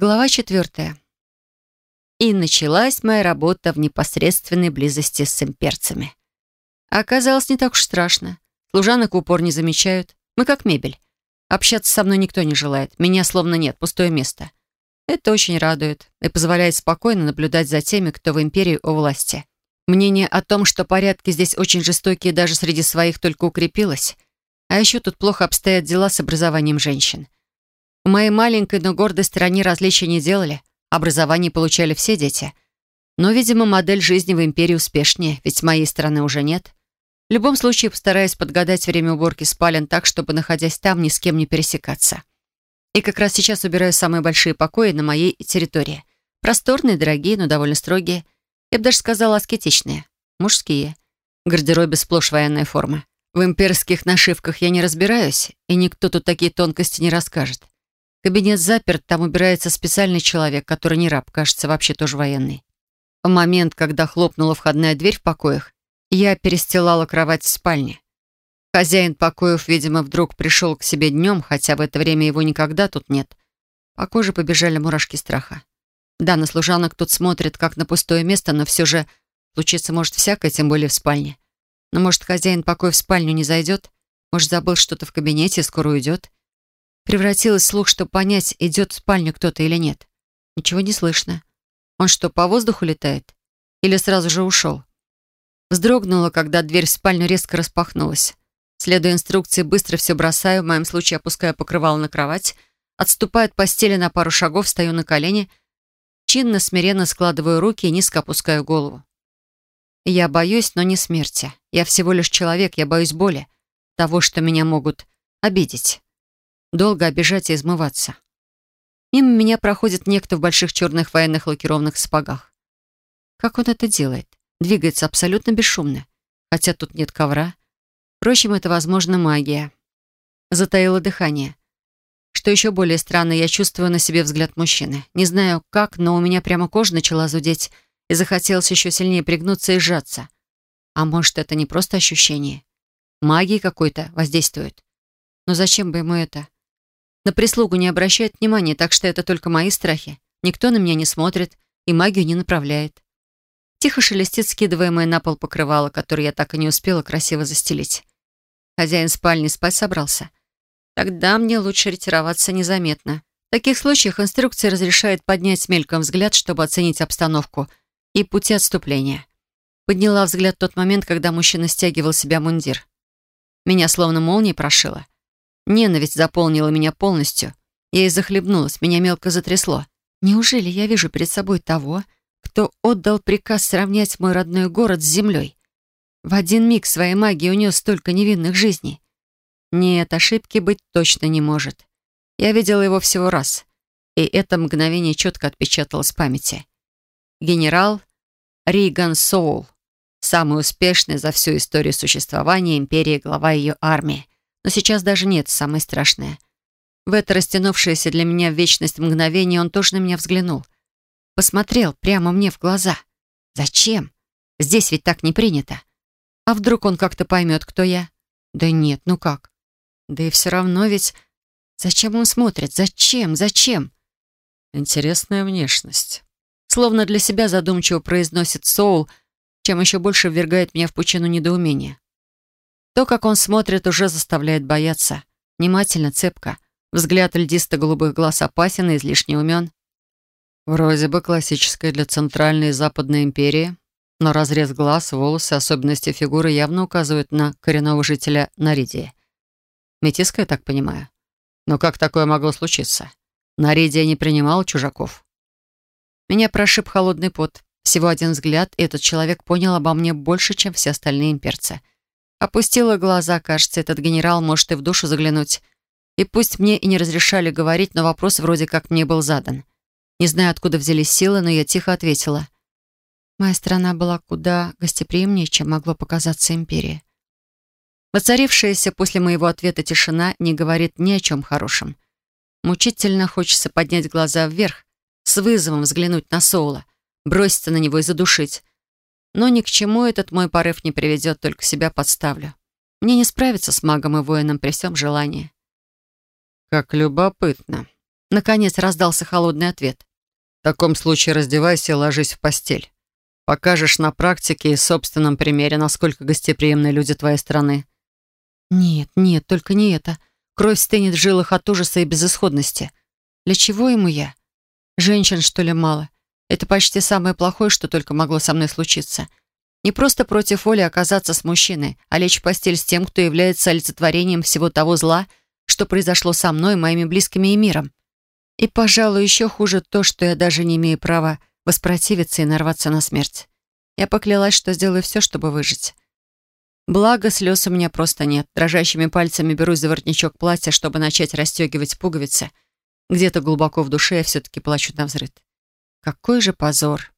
Глава четвертая. И началась моя работа в непосредственной близости с имперцами. оказалось, не так уж страшно. Служанок упор не замечают. Мы как мебель. Общаться со мной никто не желает. Меня словно нет, пустое место. Это очень радует и позволяет спокойно наблюдать за теми, кто в империи у власти. Мнение о том, что порядки здесь очень жестокие даже среди своих, только укрепилось. А еще тут плохо обстоят дела с образованием женщин. В моей маленькой, но гордой стране различия не делали. Образование получали все дети. Но, видимо, модель жизни в империи успешнее, ведь с моей стороны уже нет. В любом случае, постараюсь подгадать время уборки спален так, чтобы, находясь там, ни с кем не пересекаться. И как раз сейчас убираю самые большие покои на моей территории. Просторные, дорогие, но довольно строгие. Я бы даже сказала, аскетичные. Мужские. В гардеробе сплошь военная форма. В имперских нашивках я не разбираюсь, и никто тут такие тонкости не расскажет. Кабинет заперт, там убирается специальный человек, который не раб, кажется, вообще тоже военный. В момент, когда хлопнула входная дверь в покоях, я перестилала кровать в спальне. Хозяин покоев, видимо, вдруг пришел к себе днем, хотя в это время его никогда тут нет. По коже побежали мурашки страха. Да, на служанок тут смотрят, как на пустое место, но все же случиться может всякое, тем более в спальне. Но, может, хозяин покоя в спальню не зайдет? Может, забыл что-то в кабинете и скоро уйдет? Превратилась в слух, чтобы понять, идет в спальню кто-то или нет. Ничего не слышно. Он что, по воздуху летает? Или сразу же ушел? Вздрогнула, когда дверь в спальню резко распахнулась. Следуя инструкции, быстро все бросаю, в моем случае опускаю покрывало на кровать, отступаю от постели на пару шагов, стою на колени, чинно, смиренно складываю руки и низко опускаю голову. Я боюсь, но не смерти. Я всего лишь человек, я боюсь боли, того, что меня могут обидеть долго обижать и измываться. Мимо меня проходит некто в больших черных военных лакированных сапогах. Как он это делает? Двигается абсолютно бесшумно. Хотя тут нет ковра. Впрочем, это, возможно, магия. Затаило дыхание. Что еще более странно, я чувствую на себе взгляд мужчины. Не знаю как, но у меня прямо кожа начала зудеть, и захотелось еще сильнее пригнуться и сжаться. А может, это не просто ощущение? Магии какой-то воздействует. Но зачем бы ему это? На прислугу не обращает внимания, так что это только мои страхи. Никто на меня не смотрит и магию не направляет. Тихо шелестит скидываемое на пол покрывало, которое я так и не успела красиво застелить. Хозяин спальни спать собрался. Тогда мне лучше ретироваться незаметно. В таких случаях инструкция разрешает поднять мельком взгляд, чтобы оценить обстановку и пути отступления. Подняла взгляд в тот момент, когда мужчина стягивал себя мундир. Меня словно молнией прошило. Ненависть заполнила меня полностью. Я и захлебнулась, меня мелко затрясло. Неужели я вижу перед собой того, кто отдал приказ сравнять мой родной город с землей? В один миг своей магией унес столько невинных жизней. Нет, ошибки быть точно не может. Я видела его всего раз, и это мгновение четко отпечаталось в памяти. Генерал Риган Соул, самый успешный за всю историю существования империи глава ее армии. Но сейчас даже нет, самое страшное. В это растянувшееся для меня в вечность мгновение он тоже на меня взглянул. Посмотрел прямо мне в глаза. Зачем? Здесь ведь так не принято. А вдруг он как-то поймет, кто я? Да нет, ну как? Да и все равно ведь... Зачем он смотрит? Зачем? Зачем? Интересная внешность. Словно для себя задумчиво произносит Соул, чем еще больше ввергает меня в пучину недоумения. То, как он смотрит, уже заставляет бояться. Внимательно, цепко. Взгляд льдисто-голубых глаз опасен и излишне умен. Вроде бы классическая для Центральной и Западной империи, но разрез глаз, волосы, особенности фигуры явно указывают на коренного жителя Наридии. Метиска, я так понимаю. Но как такое могло случиться? Наридия не принимал чужаков. Меня прошиб холодный пот. Всего один взгляд, и этот человек понял обо мне больше, чем все остальные имперцы. Опустила глаза, кажется, этот генерал может и в душу заглянуть. И пусть мне и не разрешали говорить, но вопрос вроде как мне был задан. Не знаю, откуда взялись силы, но я тихо ответила. Моя страна была куда гостеприимнее, чем могло показаться империи. Воцарившаяся после моего ответа тишина не говорит ни о чем хорошем. Мучительно хочется поднять глаза вверх, с вызовом взглянуть на Соула, броситься на него и задушить. Но ни к чему этот мой порыв не приведет, только себя подставлю. Мне не справиться с магом и воином при всем желании. «Как любопытно», Наконец раздался холодный ответ. В таком случае раздевайся и ложись в постель. Покажешь на практике и собственном примере, насколько гостеприимны люди твоей страны. Нет, нет, только не это. Кровь стынет в жилах от ужаса и безысходности. Для чего ему я? Женщин, что ли, мало? Это почти самое плохое, что только могло со мной случиться. Не просто против воли оказаться с мужчиной, а лечь в постель с тем, кто является олицетворением всего того зла, что произошло со мной, моими близкими и миром. И, пожалуй, еще хуже то, что я даже не имею права воспротивиться и нарваться на смерть. Я поклялась, что сделаю все, чтобы выжить. Благо, слез у меня просто нет. Дрожащими пальцами берусь за воротничок платья, чтобы начать расстегивать пуговицы. Где-то глубоко в душе я все-таки плачу на взрыд. Какой же позор.